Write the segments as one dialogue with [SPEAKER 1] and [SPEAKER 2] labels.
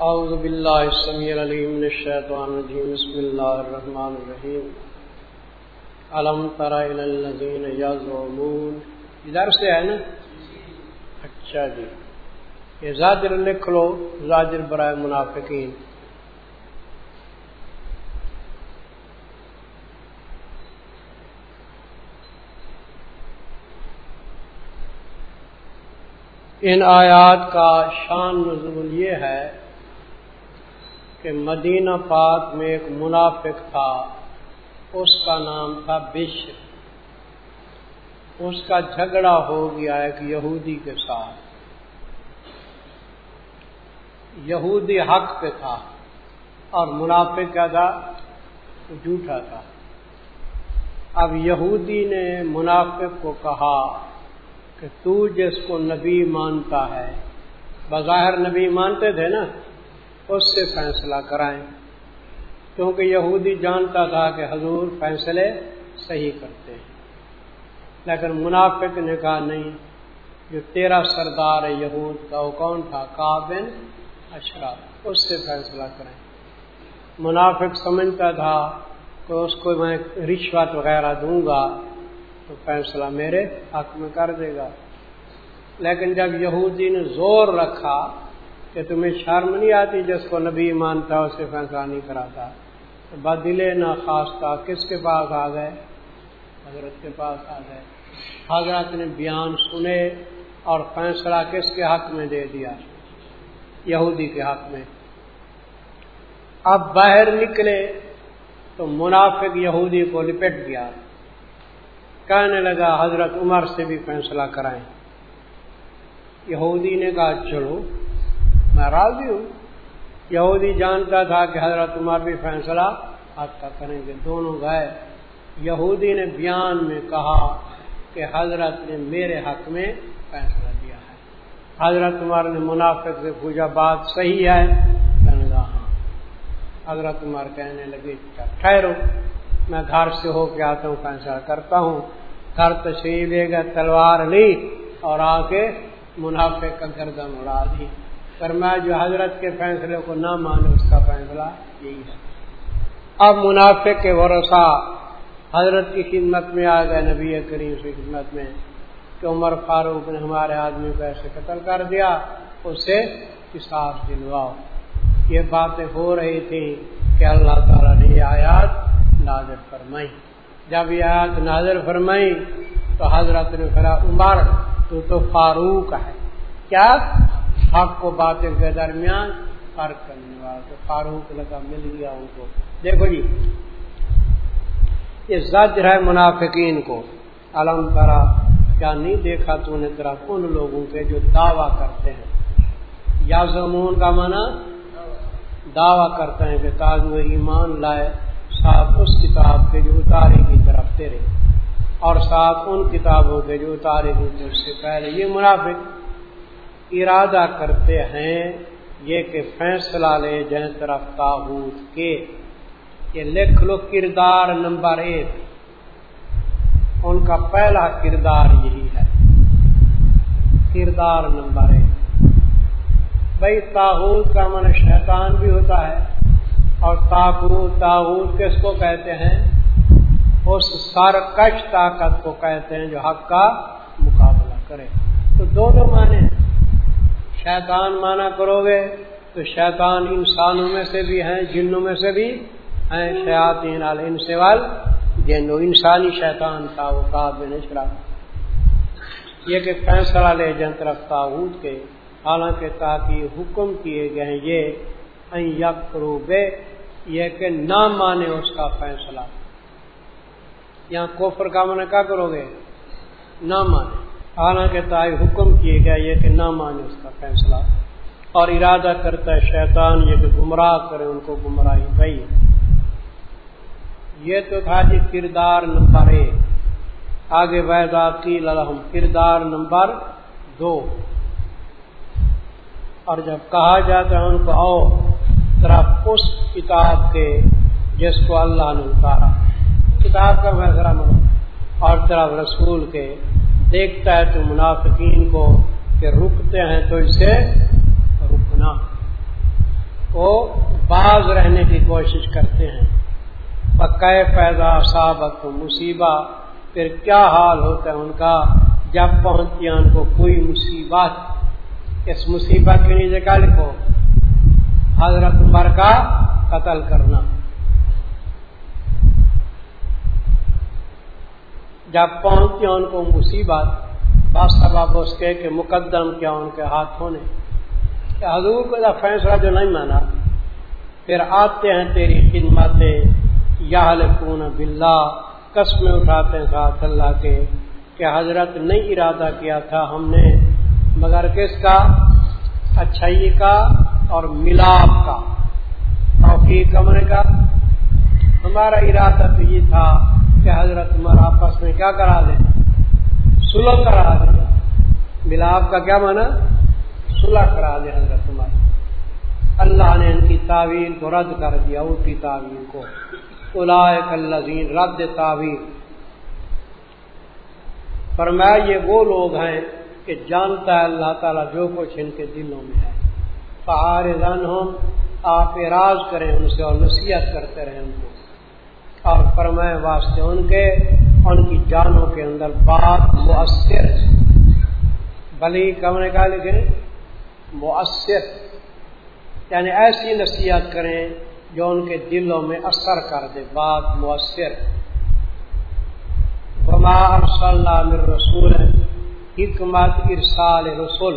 [SPEAKER 1] اعوذ باللہ السمیع العلیم من الشیطان الرجیم، بسم اللہ الرحمن الرحیم۔ علم تر الى الذین یزعمون۔ ادھر سے ہے نا؟ اچھا جی۔ یہ زاجر لکھ لو زاجر برائے منافقین۔ ان آیات کا شان نزول یہ ہے کہ مدینہ پاک میں ایک منافق تھا، اس کا نام تھا بشر۔ اس کا جھگڑا ہو گیا ایک یہودی کے ساتھ۔ یہودی حق پہ تھا اور منافق کیا تھا جھوٹا تھا۔ اب یہودی نے منافق کو کہا کہ تو جس کو نبی مانتا ہے، بظاہر نبی مانتے تھے نا اس سے فیصلہ کرائیں۔ کیونکہ یہودی جانتا تھا کہ حضور فیصلے صحیح کرتے ہیں۔ لیکن منافق نے کہا نہیں، جو تیرا سردار ہے یہود کا وہ کون تھا؟ کابن اشرا اس سے فیصلہ کریں منافق سمجھتا تھا کہ اس کو میں رشوت وغیرہ دوں گا تو فیصلہ میرے حق میں کر دے گا۔ لیکن جب یہودی نے زور رکھا کہ تمہیں شرم نہیں آتی جس کو نبی مانتا اسے فیصلہ نہیں کراتا۔ بدلے نہ خاص کس کے پاس آ گئے؟ حضرت کے پاس آ گئے۔ حضرت نے بیان سنے اور فیصلہ کس کے حق میں دے دیا؟ یہودی کے حق میں۔ اب باہر نکلے تو منافق یہودی کو لپٹ گیا۔ کہنے لگا، حضرت عمر سے بھی فیصلہ کرائیں۔ یہودی نے کہا، چلو۔ میں راضی ہوں یہودی جانتا تھا کہ حضرت عمر بھی فیصلہ آپ کا کریں گے۔ دونوں گئے یہودی نے بیان میں کہا کہ حضرت نے میرے حق میں فیصلہ دیا ہے۔ حضرت عمر نے منافق سے پوچھا، بات صحیح ہے؟ کہنے لگا ہاں۔ حضرت عمر کہنے لگے اچھا، ٹھہرو۔ میں گھر سے ہو کے آتا ہوں، فیصلہ کرتا ہوں۔ گھر تشریح لے گا تلوار لی اور آ کے منافع کا گردن اڑا دی۔ پر میں جو حضرت کے فیصلے کو نہ مانوں اس کا فیصلہ یہی ہے۔ اب منافع کے ورثہ حضرت کی خدمت میں آ گئے، نبی کریم کی خدمت میں، کہ عمر فاروق نے ہمارے آدمی کو ایسے قتل کر دیا، اسے حساب دلواؤ۔ یہ باتیں ہو رہی تھی کہ اللہ تعالیٰ نے یہ آیات نازر فرمائی جب یہ آیات نازر فرمائی تو حضرت نے فرا عمر تو تو فاروق ہے۔ کیا؟ حق کو باطل کے درمیان فرق کرنے والا تو فاروق لگا مل گیا ان کو۔ دیکھو جی یہ زجر ہے منافقین کو علم کرا کیا نہیں دیکھا تو نے طرف ان لوگوں کے جو دعویٰ کرتے ہیں۔ یا زمون کا معنی دعویٰ کرتے ہیں کہ تاج وہ ایمان لائے، ساتھ اس کتاب کے جو اتارے کی طرف تیرے اور ساتھ ان کتابوں کے جو اتارے گی اس سے پہلے۔ یہ منافق ارادہ کرتے ہیں یہ کہ فیصلہ لے جائیں طرف تابوت کے یہ لکھ لو کردار نمبر ایک۔ ان کا پہلا کردار یہی ہے۔ کردار نمبر ایک۔ بھائی تاحود کا من شیطان بھی ہوتا ہے اور تاغوت تاغوت کس کو کہتے ہیں؟ اس سرکش طاقت کو کہتے ہیں جو حق کا مقابلہ کرے۔ تو دونوں معنی شیطان مانا کرو گے تو شیطان انسانوں میں سے بھی ہیں، جنوں میں سے بھی ہیں۔ شیاطین ان سوال جن انسانی شیطان کا وہ کاب یہ کہ فیصلہ لے جن طرف تاغوت کے، حالانکہ تاکہ حکم کیے گئے یہ یک بے، یہ کہ نہ مانے اس کا فیصلہ۔ یہاں کوفر کا من کیا کرو گے؟ نہ مانے۔ حالانکہ تائی حکم کیے گیا یہ کہ نہ مانے اس کا فیصلہ۔ اور ارادہ کرتا ہے شیطان یہ کہ گمراہ کرے، ان کو گمراہی گئی۔ یہ تو تھا جی کردار نمبر ایک۔ آگے ویدا کی للحم کردار نمبر دو۔ اور جب کہا جاتا ہے ان کو، آؤ طرف اس کتاب کے جس کو اللہ نے اتارا۔ کتاب کا فیصلہ مرو اور طرف رسول کے دیکھتا ہے تو منافقین کو کہ رکتے ہیں تو اسے رکنا۔ وہ باز رہنے کی کوشش کرتے ہیں۔ پکے پیدا صابت مصیبت پھر کیا حال ہوتا ہے ان کا جب پہنچتی ان کو کوئی مصیبت؟ اس مصیبت کے نیچے کا لکھو؟ حضرت عمر کا قتل کرنا۔ جب پہنچتی ان کو مصیبت بس سبب اس کے کہ مقدم کیا ان کے ہاتھوں نے کہ حضور کو فیصلہ جو نہیں مانا، پھر آتے ہیں تیری خدمت یا لکھون بلّہ قسمیں اٹھاتے ہیں ساتھ اللہ کے کہ حضرت نہیں ارادہ کیا تھا ہم نے، مگر کس کا؟ اچھائی کا اور ملاپ کا، توفیق کمرے کا۔ ہمارا ارادہ تو یہ تھا کہ حضرت عمر آپس میں کیا کرا دیں سلح کرا دیں ملاپ کا کیا مانا سلح کرا دیں حضرت عمر۔ اللہ نے ان کی تعویل کو رد کر دیا، ان کی تعویل کو۔ الزین رد تعویل۔ فرمایا، یہ وہ لوگ ہیں کہ جانتا ہے اللہ تعالیٰ جو کچھ ان کے دلوں میں ہے۔ فہار رن ہوں آپ اراض کریں ان سے اور نصیحت کرتے رہیں ان کو۔ اور فرمائے واسطے ان کے، ان کی جانوں کے اندر بات مؤثر بلی کمرے کا لکھے مؤثر یعنی ایسی نصیحت کریں جو ان کے دلوں میں اثر کر دے، بات مؤثر۔ صلی اللہ رسول، حکمت ارسال رسول۔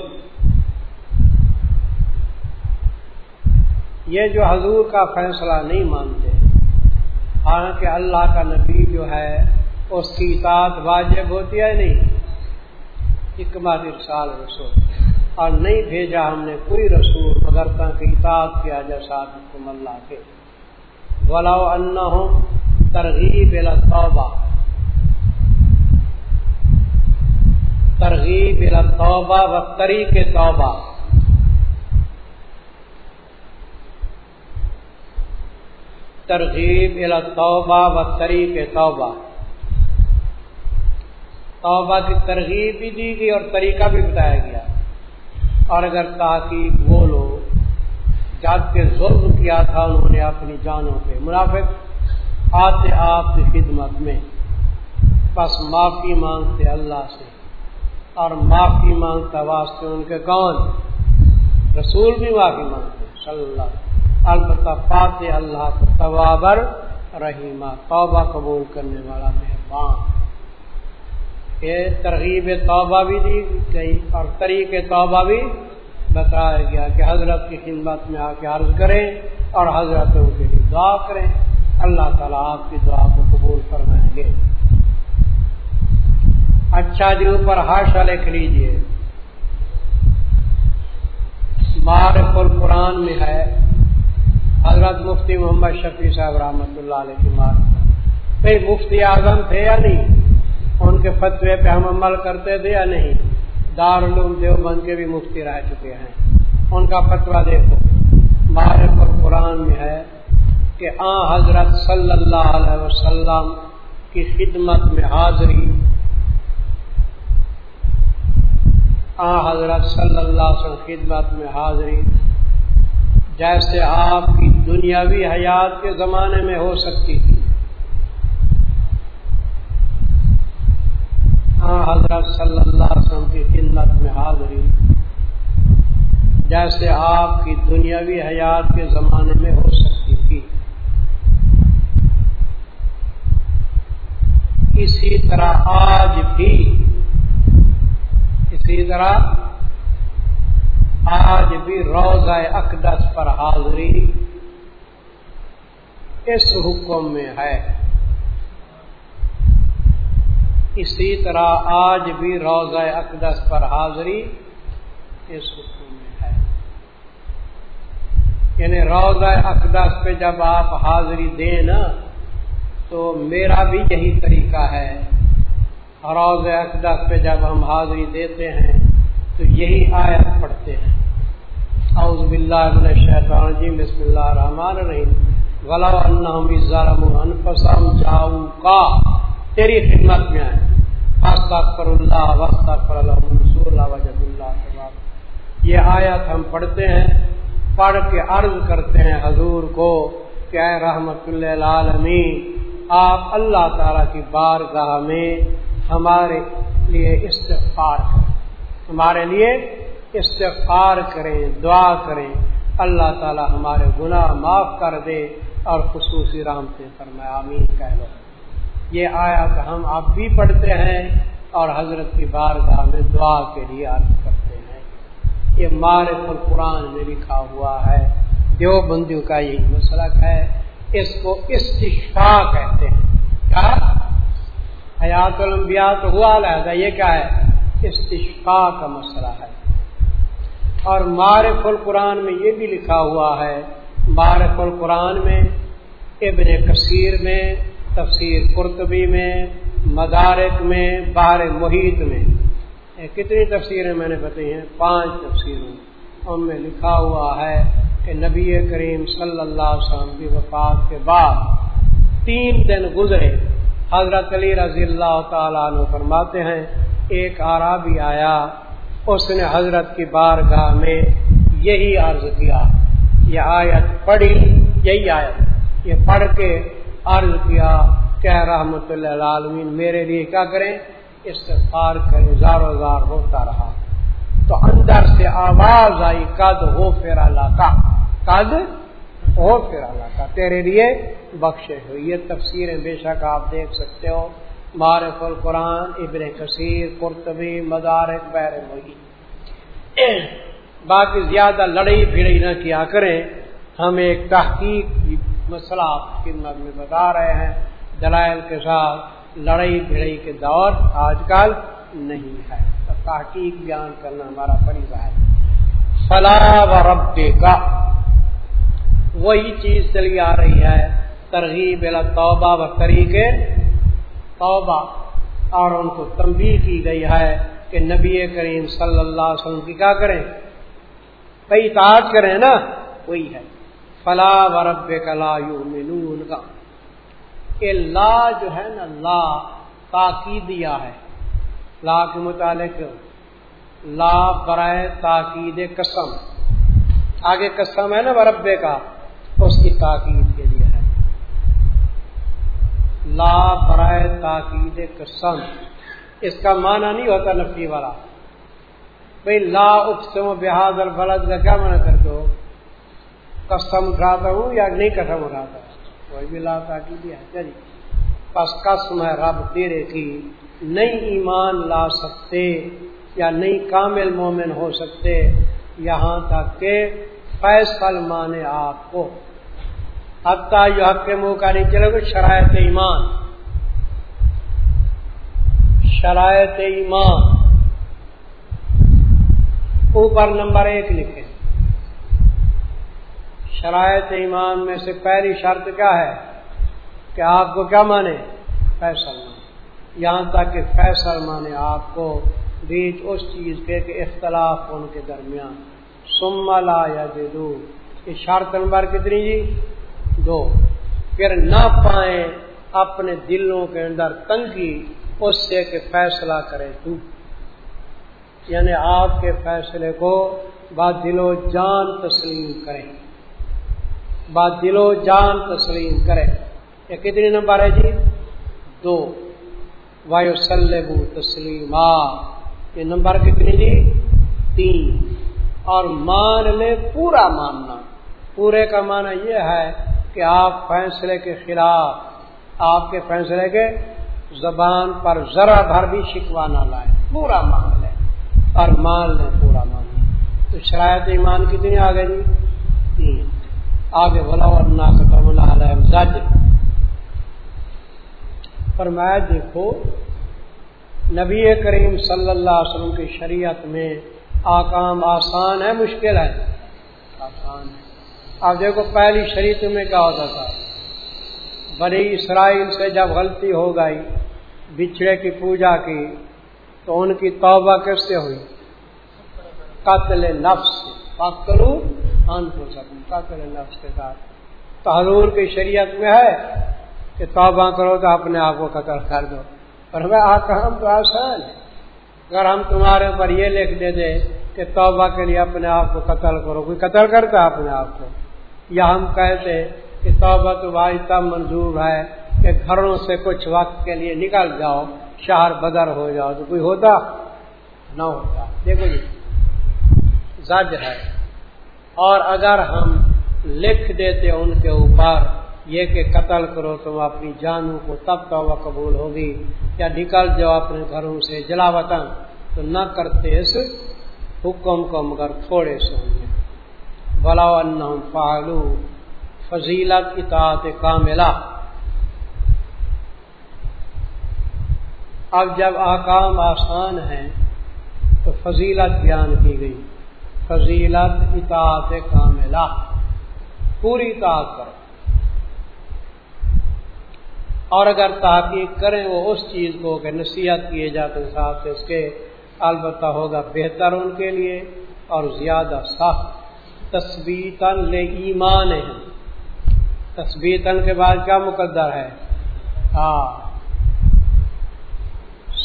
[SPEAKER 1] یہ جو حضور کا فیصلہ نہیں مانتے حالانکہ اللہ کا نبی جو ہے، اس کی اطاعت واجب ہوتی ہے نہیں؟ حکمت ارسال رسول۔ اور نہیں بھیجا ہم نے کوئی رسول مگر کی اطاعت کیا جیسا حکم اللہ کے۔ بلاؤ ان ترغیب توبہ ترغیب توبہ و طریق توبہ ترغیب توبہ و طریق توبہ توبہ کی ترغیب بھی دی گئی اور طریقہ بھی بتایا گیا۔ اور اگر تاکہ وہ لوگ جب کے ظلم کیا تھا انہوں نے اپنی جانوں پہ، منافق آتے آپ کی خدمت میں۔ بس معافی مانگتے اللہ سے۔ اور معافی مانگتا واسطے ان کے کون؟ رسول بھی معافی مانگتے صلی اللہ البتہ پاتے اللہ کو توابر رحیمہ، توبہ قبول کرنے والا مہربان۔ ترغیب توبہ بھی دی گئی اور طریق توبہ بھی بتایا گیا کہ حضرت کی خدمت میں آ کے عرض کریں اور حضرتوں کے لیے دعا کریں۔ اللہ تعالیٰ آپ کی دعا کو قبول فرمائیں گے۔ اچھا جی اوپر ہاشا لکھ لیجیے مارف القرآن میں ہے حضرت مفتی محمد شفیع صاحب رحمۃ اللہ علیہ کی مار مفتی اعظم تھے یا نہیں؟ ان کے فتوے پہ ہم عمل کرتے تھے یا نہیں؟ دارالعلوم دیوبند کے بھی مفتی رہ چکے ہیں۔ ان کا فتوا دیکھو۔ معرف اور قرآن میں ہے کہ آ حضرت صلی اللہ علیہ وسلم کی خدمت میں حاضری۔ آ حضرت صلی اللہ علیہ وسلم خدمت میں حاضری۔ جیسے آپ کی دنیاوی حیات کے زمانے میں ہو سکتی تھی۔ ہاں، حضرت صلی اللہ علیہ وسلم کی خدمت میں حاضری۔ جیسے آپ کی دنیاوی حیات کے زمانے میں ہو سکتی تھی۔ اسی طرح آج بھی، اسی طرح آج بھی روزہ اقدس پر حاضری اس حکم میں ہے۔ اسی طرح آج بھی روزہ اقدس پر حاضری اس حکم میں ہے۔ یعنی روزہ اقدس پہ جب آپ حاضری دیں نا، تو میرا بھی یہی طریقہ ہے۔ روز اقدس پہ جب ہم حاضری دیتے ہیں تو یہی آیت پڑھتے ہیں۔ اعوذ باللہ من الشیطان الرجیم، بسم اللہ الرحمن الرحیم۔ غلو انہم ظلم انفسهم جاؤ کا تیری خدمت میں آئے۔ اللہ وقت اللہ منصور اللہ وجد اللہ تبارک یہ آیت ہم پڑھتے ہیں، پڑھ کے عرض کرتے ہیں حضور کو کہ اے رحمت اللہ عالمی آپ اللہ تعالی کی بارگاہ میں ہمارے لیے استغفار کریں۔ ہمارے لیے استغفار کریں، دعا کریں۔ اللہ تعالی ہمارے گناہ معاف کر دے اور خصوصی رام سے فرمایا آمین کہہ لو۔ یہ آیا ہم اب بھی پڑھتے ہیں اور حضرت کی بارگاہ میں دعا کے لیے عرض کرتے ہیں۔ یہ مارف القرآن میں لکھا ہوا ہے۔ دیو بندیوں کا یہی مسلک ہے، اس کو استشفا کہتے ہیں۔ کیا؟ حیات الانبیاء تو ہوا لہذا یہ کیا ہے؟ استشفا کا مسئلہ ہے۔ اور مارف القرآن میں یہ بھی لکھا ہوا ہے مارف القرآن میں، ابن کثیر میں، تفسیر قرطبی میں، مدارک میں بار محیط میں۔ کتنی تفسیریں میں نے بتائی ہیں؟ پانچ تفسیروں ان میں لکھا ہوا ہے کہ نبی کریم صلی اللہ علیہ وسلم کی وفات کے بعد تین دن گزرے۔ حضرت علی رضی اللہ تعالیٰ عنہ فرماتے ہیں ایک آرابی آیا، اس نے حضرت کی بارگاہ میں یہی عرض کیا۔ یہ آیت پڑھی، یہی آیت۔ یہ پڑھ کے عرض کیا کہ رحمت اللہ عالمین میرے لیے کیا کریں؟ استفار کریں زار زار ہوتا رہا۔ تو اندر سے آواز آئی کد ہو پھر اللہ کا کد ہو پھر اللہ کا تیرے لیے بخشے ہو یہ تفسیریں بے شک آپ دیکھ سکتے ہو۔ مارف القرآن، ابن کثیر، قرطبی، مدارک بیر ہوئی باقی زیادہ لڑائی بھیڑی نہ کیا کریں، ہم ایک تحقیق مسئلہ آپ کی خدمت میں بتا رہے ہیں۔ دلائل کے ساتھ لڑائی بھیڑی کے دور آج کل نہیں ہے۔ تحقیق بیان کرنا ہمارا فریضہ ہے۔ فلاح و رب کا وہی چیز چلی آ رہی ہے، ترغیب توبہ و طریقے توبہ اور ان کو تنبیہ کی گئی ہے کہ نبی کریم صلی اللہ علیہ وسلم کی کیا کریں؟ کئی تاج کریں نا؟ وہی ہے۔ فلا و رب کلا یو کا لا جو ہے نا، لا تاکیدیا ہے۔ لا کے متعلق لا برائے تاکید قسم۔ آگے قسم ہے نا وربے کا اس کی تاکید۔ لا برائے تاکید قسم۔ اس کا معنی نہیں ہوتا نفی والا۔ بھائی لا اقسم بحاد البلد، کا کیا منع کر دو قسم اٹھاتا ہوں یا نہیں قسم اٹھاتا کوئی بھی لا تاکید ہے چلیے جی۔ بس قسم ہے رب تیرے کی۔ نہیں ایمان لا سکتے یا نہیں کامل مومن ہو سکتے، یہاں تک کہ فیصل مانے آپ کو۔ حتیٰ جو حق کے منہ کا نہیں چلے گا، شرائط ایمان۔ شرائط ایمان۔ اوپر نمبر ایک لکھے شرائط ایمان میں سے پہلی شرط کیا ہے؟ کہ آپ کو کیا مانے؟ فیصل مانے۔ یہاں تک کہ فیصل مانے آپ کو۔ بیچ اس چیز کے کہ اختلاف ان کے درمیان۔ سما لا یا دو یہ شرط نمبر کتنی جی؟ دو۔ پھر نہ پائیں اپنے دلوں کے اندر تنگی، اس سے کہ فیصلہ کرے تو۔ یعنی آپ کے فیصلے کو بات دل و جان تسلیم کریں۔ بات دل و جان تسلیم کرے یہ کتنی نمبر ہے جی؟ دو۔ وایو سلبو تسلیما یہ نمبر کتنی جی؟ تین۔ اور مان لے پورا ماننا۔ پورے کا معنی یہ ہے کہ آپ فیصلے کے خلاف، آپ کے فیصلے کے زبان پر ذرا بھر بھی شکوا نہ لائے پورا مان لے اور مان لے پورا مان لے تو شرائط ایمان کتنی آگے جی؟ تین۔ آگے بولا اور زج فرمایا، دیکھو، نبی کریم صلی اللہ علیہ وسلم کی شریعت میں آکام آسان ہے، مشکل ہے؟ آسان ہے۔ اب دیکھو پہلی شریعت میں کیا ہوتا تھا؟ بڑی اسرائیل سے جب غلطی ہو گئی، بچھڑے کی پوجا کی، تو ان کی توبہ کس سے ہوئی؟ قتل نفس کرو سکوں قتل نفس کے ساتھ۔ تو حضور کی شریعت میں ہے کہ توبہ کرو تو اپنے آپ کو قتل کر دو۔ پر ہمیں آ تو آسان ہے اگر ہم تمہارے اوپر یہ لکھ دے دیں کہ توبہ کے لیے اپنے آپ کو قتل کرو، کوئی قتل کرتا ہے اپنے آپ کو؟ یا ہم کہتے کہ توبہ تو بھائی تب منظور ہے کہ گھروں سے کچھ وقت کے لیے نکل جاؤ، شہر بدر ہو جاؤ، تو کوئی ہوتا؟ نہ ہوتا۔ دیکھو جی زج ہے۔ اور اگر ہم لکھ دیتے ان کے اوپر یہ کہ قتل کرو تم اپنی جانوں کو تب توبہ قبول ہوگی۔ یا نکل جاؤ اپنے گھروں سے جلا وطن تو نہ کرتے اس حکم کو مگر تھوڑے سے ہوں گے بلا فالو فضیلت اطاعت کاملہ۔ اب جب آکام آسان ہیں، تو فضیلت بیان کی گئی۔ فضیلت اطاعت کاملہ۔ پوری اطاعت کرو۔ اور اگر تحقیق کریں وہ اس چیز کو کہ نصیحت کیے جاتے ساتھ اس کے البتہ ہوگا بہتر ان کے لیے اور زیادہ سخت۔ تصویتاً لے ایمان ہے۔ تصویتاً کے بعد کیا مقدر ہے؟ ہاں۔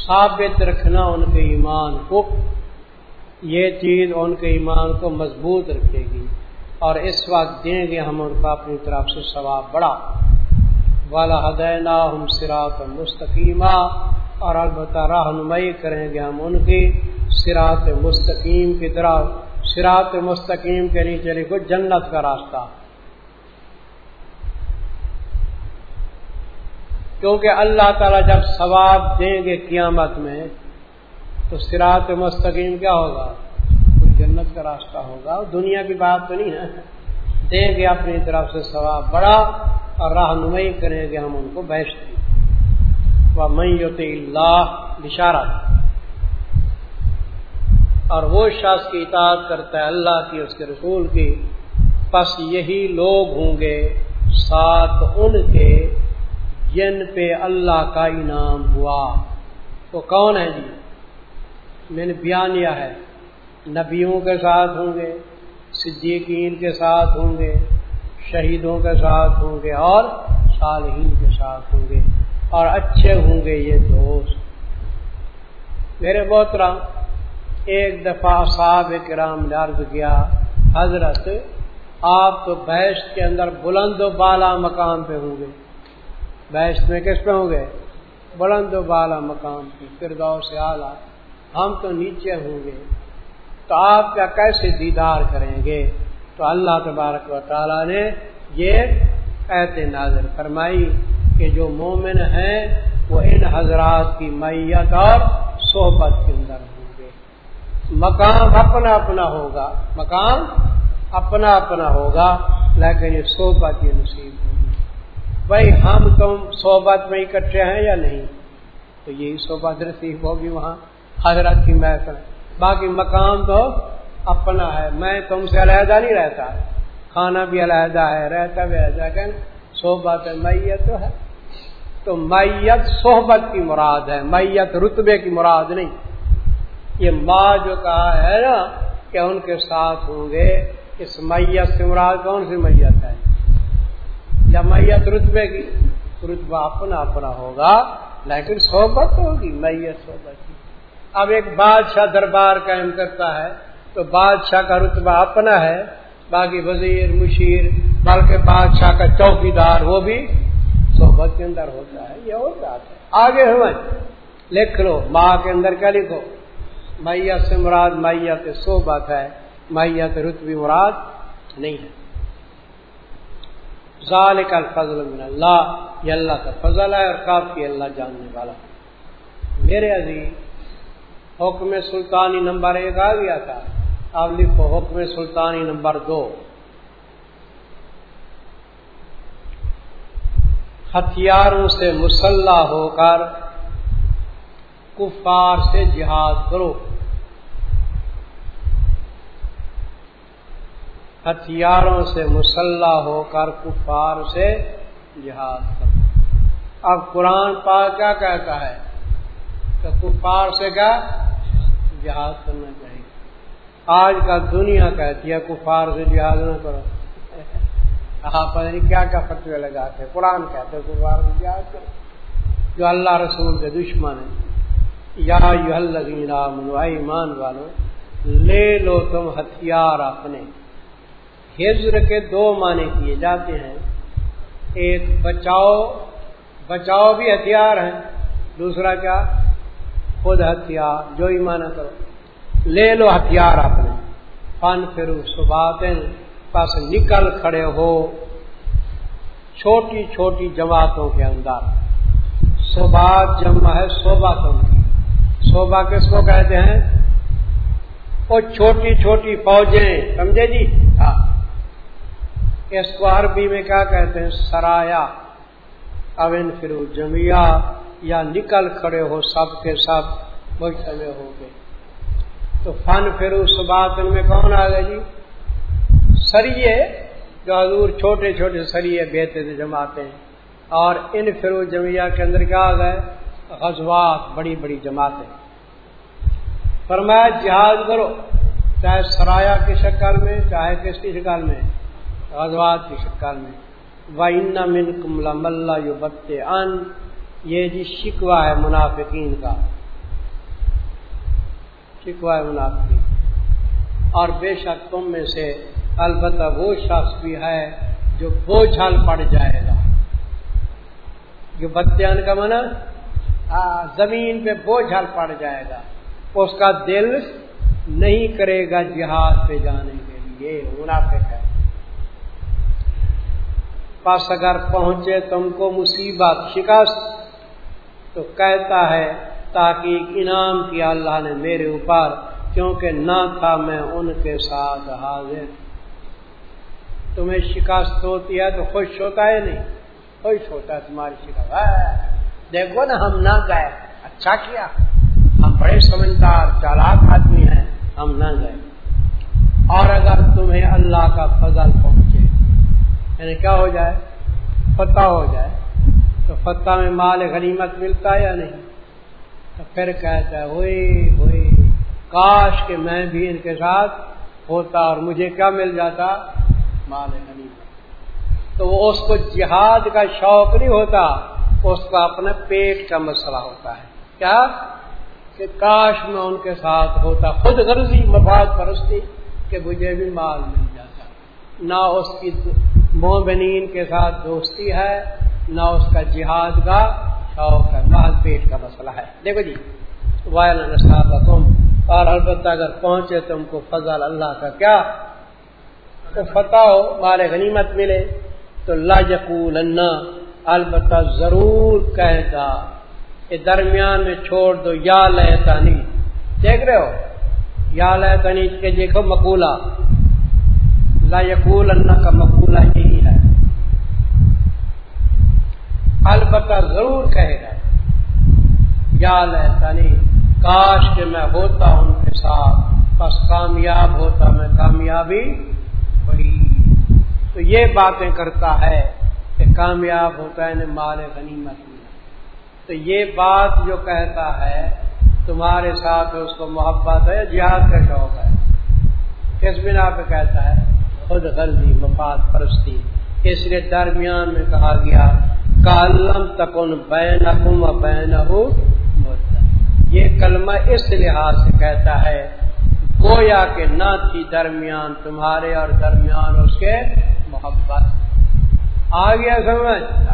[SPEAKER 1] ثابت رکھنا ان کے ایمان کو۔ یہ چیز ان کے ایمان کو مضبوط رکھے گی۔ اور اس وقت دیں گے ہم ان کا اپنی طرف سے ثواب بڑا۔ والا ہدینا ہم سراط مستقیمہ اور البتہ رہنمائی کریں گے ہم ان کی سرات مستقیم کی طرف۔ سرات مستقیم کے نیچے لکھو، جنت کا راستہ۔ کیونکہ اللہ تعالیٰ جب ثواب دیں گے قیامت میں، تو سرات مستقیم کیا ہوگا؟ کوئی جنت کا راستہ ہوگا۔ دنیا کی بات تو نہیں ہے۔ دیں گے اپنی طرف سے ثواب، بڑا اور رہنمائی کریں گے ہم ان کو بیچتے میت اللہ بشارت اور وہ شخص کی اطاعت کرتا ہے اللہ کی، اس کے رسول کی۔ پس یہی لوگ ہوں گے ساتھ ان کے جن پہ اللہ کا انعام ہوا۔ تو کون ہے جی؟ میں نے بیان لیا ہے۔ نبیوں کے ساتھ ہوں گے، صدیقین کے ساتھ ہوں گے، شہیدوں کے ساتھ ہوں گے اور صالحین کے ساتھ ہوں گے۔ اور اچھے ہوں گے یہ دوست۔ میرے بہترا ایک دفعہ صاحب کرام نے عرض کیا، حضرت، آپ تو بحث کے اندر بلند و بالا مقام پہ ہوں گے۔ بحث میں کس پہ ہوں گے؟ بلند و بالا مقام پہ۔ فردو سے اعلیٰ، ہم تو نیچے ہوں گے۔ تو آپ کیا کیسے دیدار کریں گے؟ تو اللہ تبارک و تعالیٰ نے یہ ایت نازر فرمائی کہ جو مومن ہیں، وہ ان حضرات کی میت اور صحبت کے اندر مقام اپنا اپنا ہوگا۔ مقام اپنا اپنا ہوگا، لیکن یہ صحبت یہ نصیب ہوگی۔ بھائی، ہم تم صحبت میں اکٹھے ہیں یا نہیں؟ تو یہی صحبت نصیب ہوگی وہاں، حضرت کی محفل۔ باقی مقام تو اپنا ہے۔ میں تم سے علیحدہ نہیں رہتا۔ کھانا بھی علیحدہ ہے، رہتا بھی علیحدہ صحبت میت تو ہے۔ تو میت صحبت کی مراد ہے، میت رتبے کی مراد نہیں۔ یہ ماں جو کہا ہے نا کہ ان کے ساتھ ہوں گے، اس میت سے مراد کون سی میت ہے؟ یا میت رتبے کی؟ رتبہ اپنا اپنا ہوگا، لیکن صحبت ہوگی، میت صحبت کی۔ اب ایک بادشاہ دربار قائم کرتا ہے، تو بادشاہ کا رتبہ اپنا ہے، باقی وزیر، مشیر، بلکہ بادشاہ کا چوکی دار وہ بھی صحبت کے اندر ہوتا ہے، یہ اور بات ہے۔ آگے ہوئے، لکھ لو، ماں کے اندر کیا لکھو؟ میت سے مراد میت صحبت ہے، میت رتبی مراد نہیں ہے۔ ذالک الفضل من اللہ، یہ اللہ کا فضل ہے اور کافی اللہ جاننے والا۔ میرے عزیز، حکم سلطانی نمبر ایک آ گیا تھا اب لکھو حکم سلطانی نمبر دو۔ ہتھیاروں سے مسلح ہو کر کفار سے جہاد کرو۔ ہتھیاروں سے مسلح ہو کر کفار سے جہاد کرو۔ اب قرآن پاک کیا کہتا ہے؟ کہ کفار سے کیا؟ جہاد کرنا چاہیے۔ آج کا دنیا کہتی ہے، کفار سے جہاد نہ کرو۔ پتہ نہیں کیا کیا فتوے لگاتے قرآن کہتے ہیں، کفار سے جہاد کرو۔ جو اللہ رسول کے دشمن ہے یا ایمان والو، لے لو تم ہتھیار اپنے۔ ہجر کے دو معنی کیے جاتے ہیں۔ ایک، بچاؤ بچاؤ بھی ہتھیار ہے دوسرا کیا؟ خود ہتھیار، جو ہی مانا کرو۔ لے لو ہتھیار اپنے۔ فن پھر سباتیں، پاس نکل کھڑے ہو۔ چھوٹی چھوٹی جماعتوں کے اندر۔ سوبات جمع ہے صوباتوں کی۔ صوبہ کس کو کہتے ہیں؟ وہ چھوٹی چھوٹی فوجیں، سمجھے جی؟ ہاں۔ اس کو عربی میں کیا کہتے ہیں، سرایا۔ اون فرو جمیا یا نکل کھڑے ہو سب کے سب مجتمع ہو گئے۔ تو فن فرو سبات ان میں کون آ گئے جی سریے۔ جو حضور چھوٹے چھوٹے سریے بیتے تھے جماعتیں۔ اور ان فرو جمعہ کے اندر کیا آ گئے؟ غزوات، بڑی بڑی جماعتیں۔ فرمایا جہاز کرو، چاہے سرایا کی شکل میں، چاہے کس کی شکل میں۔ غزوات کی شکل میں۔ وائنا من کملا ملا یو بتے ان یہ جی شکوا ہے منافقین کا۔ شکوا ہے منافقین۔ اور بے شک تم میں سے البتہ وہ شخص بھی ہے جو بوجھل پڑ جائے گا۔ جو بتیان کا منع زمین پہ بوجھل پڑ جائے گا۔ اس کا دل نہیں کرے گا جہاد پہ جانے کے لیے۔ منافق ہے۔ پاس اگر پہنچے تم کو مصیبت، شکست، تو کہتا ہے تاکہ انعام کیا اللہ نے میرے اوپر، کیونکہ نہ تھا میں ان کے ساتھ حاضر۔ تمہیں شکست ہوتی ہے تو خوش ہوتا ہے نہیں؟ خوش ہوتا ہے تمہاری شکست۔ دیکھو نا ہم نہ گئے اچھا کیا۔ ہم بڑے سمجھدار، چالاک آدمی ہیں ہم نہ گئے اور اگر تمہیں اللہ کا فضل پہنچے یعنی کیا ہو جائے؟ فتح ہو جائے۔ تو فتح میں مال غنیمت ملتا ہے یا نہیں؟ تو پھر کہتا ہے ہوئی ہوئی کاش کہ میں بھی ان کے ساتھ ہوتا اور مجھے کیا مل جاتا؟ مال غنیمت۔ تو وہ اس کو جہاد کا شوق نہیں ہوتا، اس کا اپنا پیٹ کا مسئلہ ہوتا ہے۔ کیا؟ کہ کاش میں ان کے ساتھ ہوتا۔ خود غرضی مفاد پرستی کہ مجھے بھی مال مل جاتا۔ نہ اس کی مومنین کے ساتھ دوستی ہے، نہ اس کا جہاد کا شوق ہے محل پیٹ کا مسئلہ ہے۔ دیکھو جی وائل تم اور البتہ اگر پہنچے تم کو فضل اللہ کا کیا؟ تو فتح ہو، مال غنیمت ملے۔ تو لا یقول البتہ ضرور کہتا کہ درمیان میں چھوڑ دو، یا لہتانی دیکھ رہے ہو، یا لہتانی کے دیکھو مقولہ۔ لا یقول اللہ کا مقولہ یہی ہے البتہ ضرور کہے گا، یا لہتانی کاش کہ میں ہوتا ان کے ساتھ، بس کامیاب ہوتا میں کامیابی بڑی۔ تو یہ باتیں کرتا ہے کہ کامیاب ہوتا ہے یعنی مال غنیمت تو یہ بات جو کہتا ہے، تمہارے ساتھ اس کو محبت ہے، جہاد کا شوق ہے۔ کس بنا پہ کہتا ہے خود غلطی مفاد پرستی۔ اس لیے درمیان میں کہا گیا کالم تکن بین و بین یہ کلمہ اس لحاظ سے کہتا ہے، گویا کہ نہ تھی درمیان تمہارے اور درمیان اس کے محبت۔ آ گیا سمجھ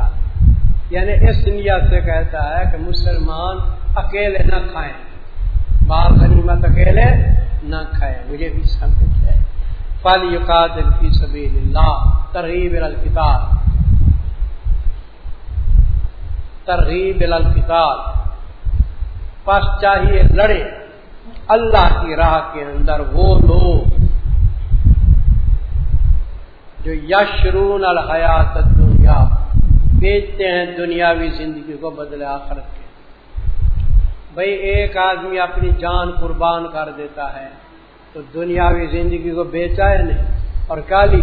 [SPEAKER 1] یعنی اس نیت سے کہتا ہے کہ مسلمان اکیلے نہ کھائیں۔ بال غنیمت اکیلے نہ کھائیں۔ مجھے بھی سمجھ ہے۔ پل یوکات فی سبیل اللہ ترغیب الکتاب ترغیب الکتاب پس چاہیے لڑے اللہ کی راہ کے اندر وہ لوگ جو یشرون الحیات دنیا بیچتے ہیں دنیاوی زندگی کو بدلے آخرت کے۔ بھائی ایک آدمی اپنی جان قربان کر دیتا ہے۔ تو دنیاوی زندگی کو بیچا ہے نہیں اور کیا لی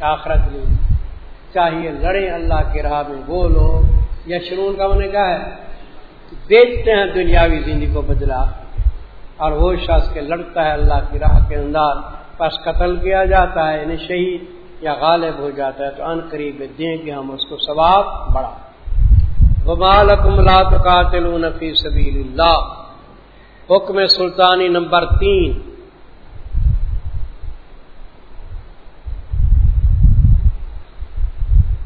[SPEAKER 1] آخرت لی چاہیے لڑے اللہ کی راہ میں وہ لوگ۔ یا شرون کا انہیں کہا ہے بیچتے ہیں دنیاوی زندگی کو بدلا اور وہ شخص کے لڑتا ہے اللہ کی راہ کے اندر، پس قتل کیا جاتا ہے انہیں شہید یا غالب ہو جاتا ہے تو ان قریب دیں گے ہم اس کو ثواب بڑھا۔ فی سبیل اللہ۔ حکم سلطانی نمبر تین۔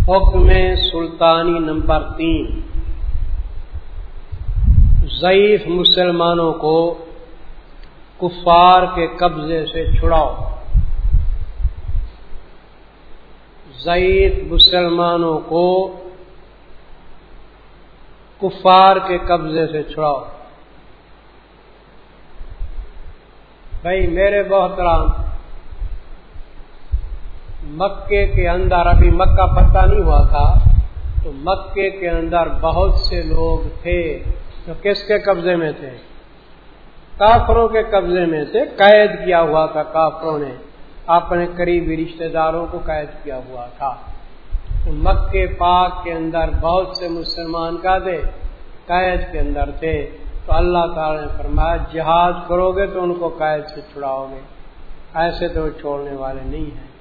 [SPEAKER 1] حکم سلطانی نمبر تین۔ ضعیف مسلمانوں کو کفار کے قبضے سے چھڑاؤ۔ ضعیف مسلمانوں کو کفار کے قبضے سے چھڑاؤ۔ بھائی میرے بہترام مکے کے اندر، ابھی مکہ پتہ نہیں ہوا تھا، تو مکے کے اندر بہت سے لوگ تھے، جو کس کے قبضے میں تھے؟ کافروں کے قبضے میں تھے، قید کیا ہوا تھا کافروں نے، اپنے قریبی رشتہ داروں کو قید کیا ہوا تھا۔ تو مکے پاک کے اندر بہت سے مسلمان کا تھے، قید کے اندر تھے۔ تو اللہ تعالی نے فرمایا، جہاد کرو گے تو ان کو قید سے چھڑاؤ گے۔ ایسے تو چھوڑنے والے نہیں ہیں۔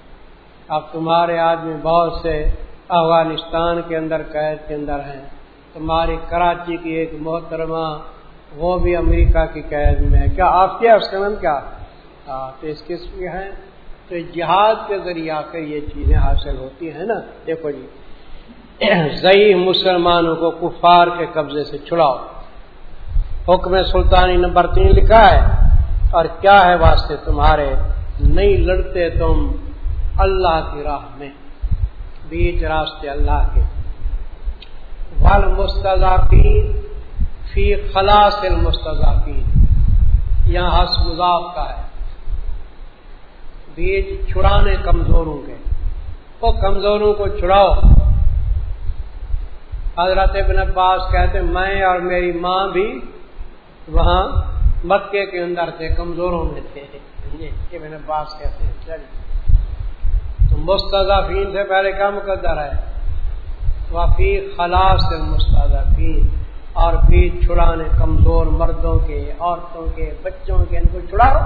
[SPEAKER 1] اب تمہارے آدمی بہت سے افغانستان کے اندر، قید کے اندر ہیں۔ تمہاری کراچی کی ایک محترمہ، وہ بھی امریکہ کی قید میں ہے۔ کیا آپ کیا اس کا نام کیا؟ ہاں، تو اس قسم کے ہیں۔ تو جہاد کے ذریعے آ کر یہ چیزیں حاصل ہوتی ہیں نا۔ دیکھو جی ضعیف مسلمانوں کو کفار کے قبضے سے چھڑاؤ۔ حکم سلطانی نمبر تین لکھا ہے، اور کیا ہے واسطے تمہارے؟ نہیں لڑتے تم۔ اللہ کی راہ میں، بیچ راستے اللہ کے۔ ول مستضافین فی خلاص المستضافین یہاں حس مذاف کا ہے۔ بیچ چھڑانے کمزوروں کے۔ وہ کمزوروں کو چھڑاؤ۔ حضرت ابن عباس کہتے میں اور میری ماں بھی وہاں مکے کے اندر تھے، کمزوروں میں تھے۔ ابن عباس کہتے ہیں۔ چلیے۔ مستضافین سے پہلے کیا مقدر ہے وفی خلاص سے مستضافین اور بھی چھڑانے کمزور مردوں کے، عورتوں کے، بچوں کے ان کو چھڑاؤ۔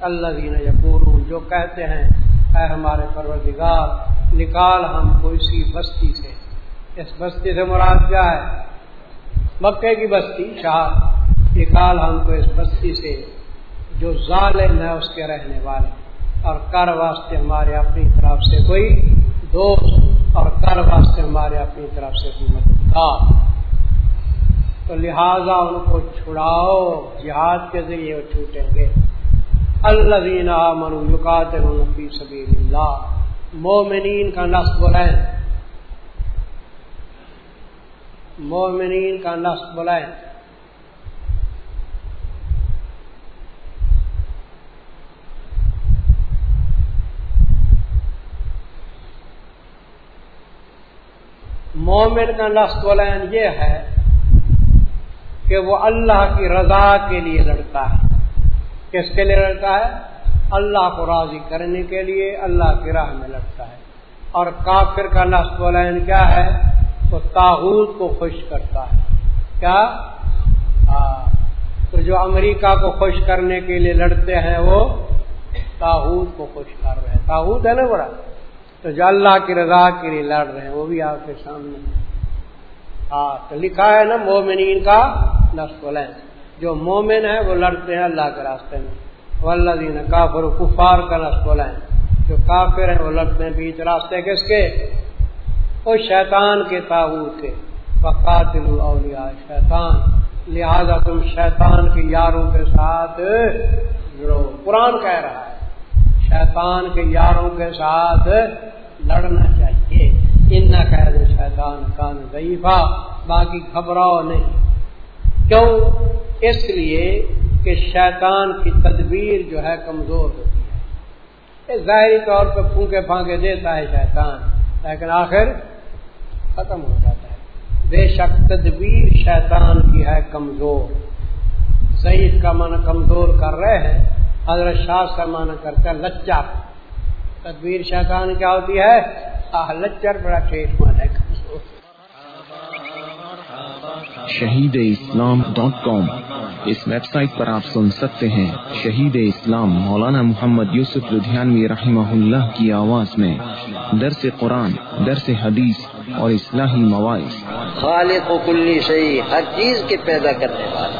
[SPEAKER 1] اللہ دین یقور جو کہتے ہیں، اے ہمارے پروردگار، نکال ہم کو اسی بستی سے۔ اس بستی سے مراد کیا ہے؟ مکے کی بستی، شاہ۔ نکال ہم کو اس بستی سے جو ظالم ہے اس کے رہنے والے۔ اور کر واسطے ہمارے اپنی طرف سے کوئی دوست اور کر واسطے ہمارے اپنی طرف سے کوئی مددگار۔ تو لہذا ان کو چھڑاؤ، جہاد کے ذریعے وہ چھوٹیں گے۔ اللہ دینا من فی سبیل اللہ۔ مومنین کا نصب ہے مومنین کا نصب بلائیں مومن کا نصب بلائن یہ ہے کہ وہ اللہ کی رضا کے لیے لڑتا ہے۔ کس کے لیے لڑتا ہے؟ اللہ کو راضی کرنے کے لیے، اللہ کی راہ میں لڑتا ہے۔ اور کافر کا نصب العین کیا ہے؟ تو تاحود کو خوش کرتا ہے۔ کیا؟ ہاں۔ تو جو امریکہ کو خوش کرنے کے لیے لڑتے ہیں، وہ تاحود کو خوش کر رہے ہیں۔ تاحود ہے نا بڑا تو جو اللہ کی رضا کے لیے لڑ رہے ہیں، وہ بھی آپ کے سامنے۔ ہاں تو لکھا ہے نا، مومنین کا نسل جو مومن ہے، وہ لڑتے ہیں اللہ کے راستے میں۔ ولدین کافر کفار کا نسل جو کافر ہیں، وہ لڑتے ہیں بیچ راستے کس کے؟ وہ شیطان کے تابوت تھے فقاتل اولیاء شیطان۔ لہذا تم شیطان کے یاروں کے ساتھ جڑو۔ قرآن کہہ رہا ہے۔ شیطان کے یاروں کے ساتھ لڑنا چاہیے۔ ان نہ کہہ شیطان کان ضعیفہ باقی گھبراؤ نہیں۔ کیوں؟ اس لیے کہ شیطان کی تدبیر جو ہے کمزور ہوتی ہے۔ ظاہری طور پہ پھونکے پھانکے دیتا ہے شیطان، لیکن آخر ختم ہو جاتا ہے۔ بے شک تدبیر شیطان کی ہے کمزور۔ ضعیف کا معنی کمزور کر رہے ہیں۔ حضرت شاہ معنی کرتا ہے لچا تدبیر شیطان کیا ہوتی ہے؟ لچر بڑا ٹھیک من ہے
[SPEAKER 2] شہید اسلام ڈاٹ کام۔ اس ویب سائٹ پر آپ سن سکتے ہیں۔ شہید اسلام مولانا محمد یوسف لدھیانوی رحمہ اللہ کی آواز میں۔ درس قرآن درس حدیث اور اصلاحی مواعث۔
[SPEAKER 3] خالق و کلی صحیح ہر چیز کے پیدا کرنے والا۔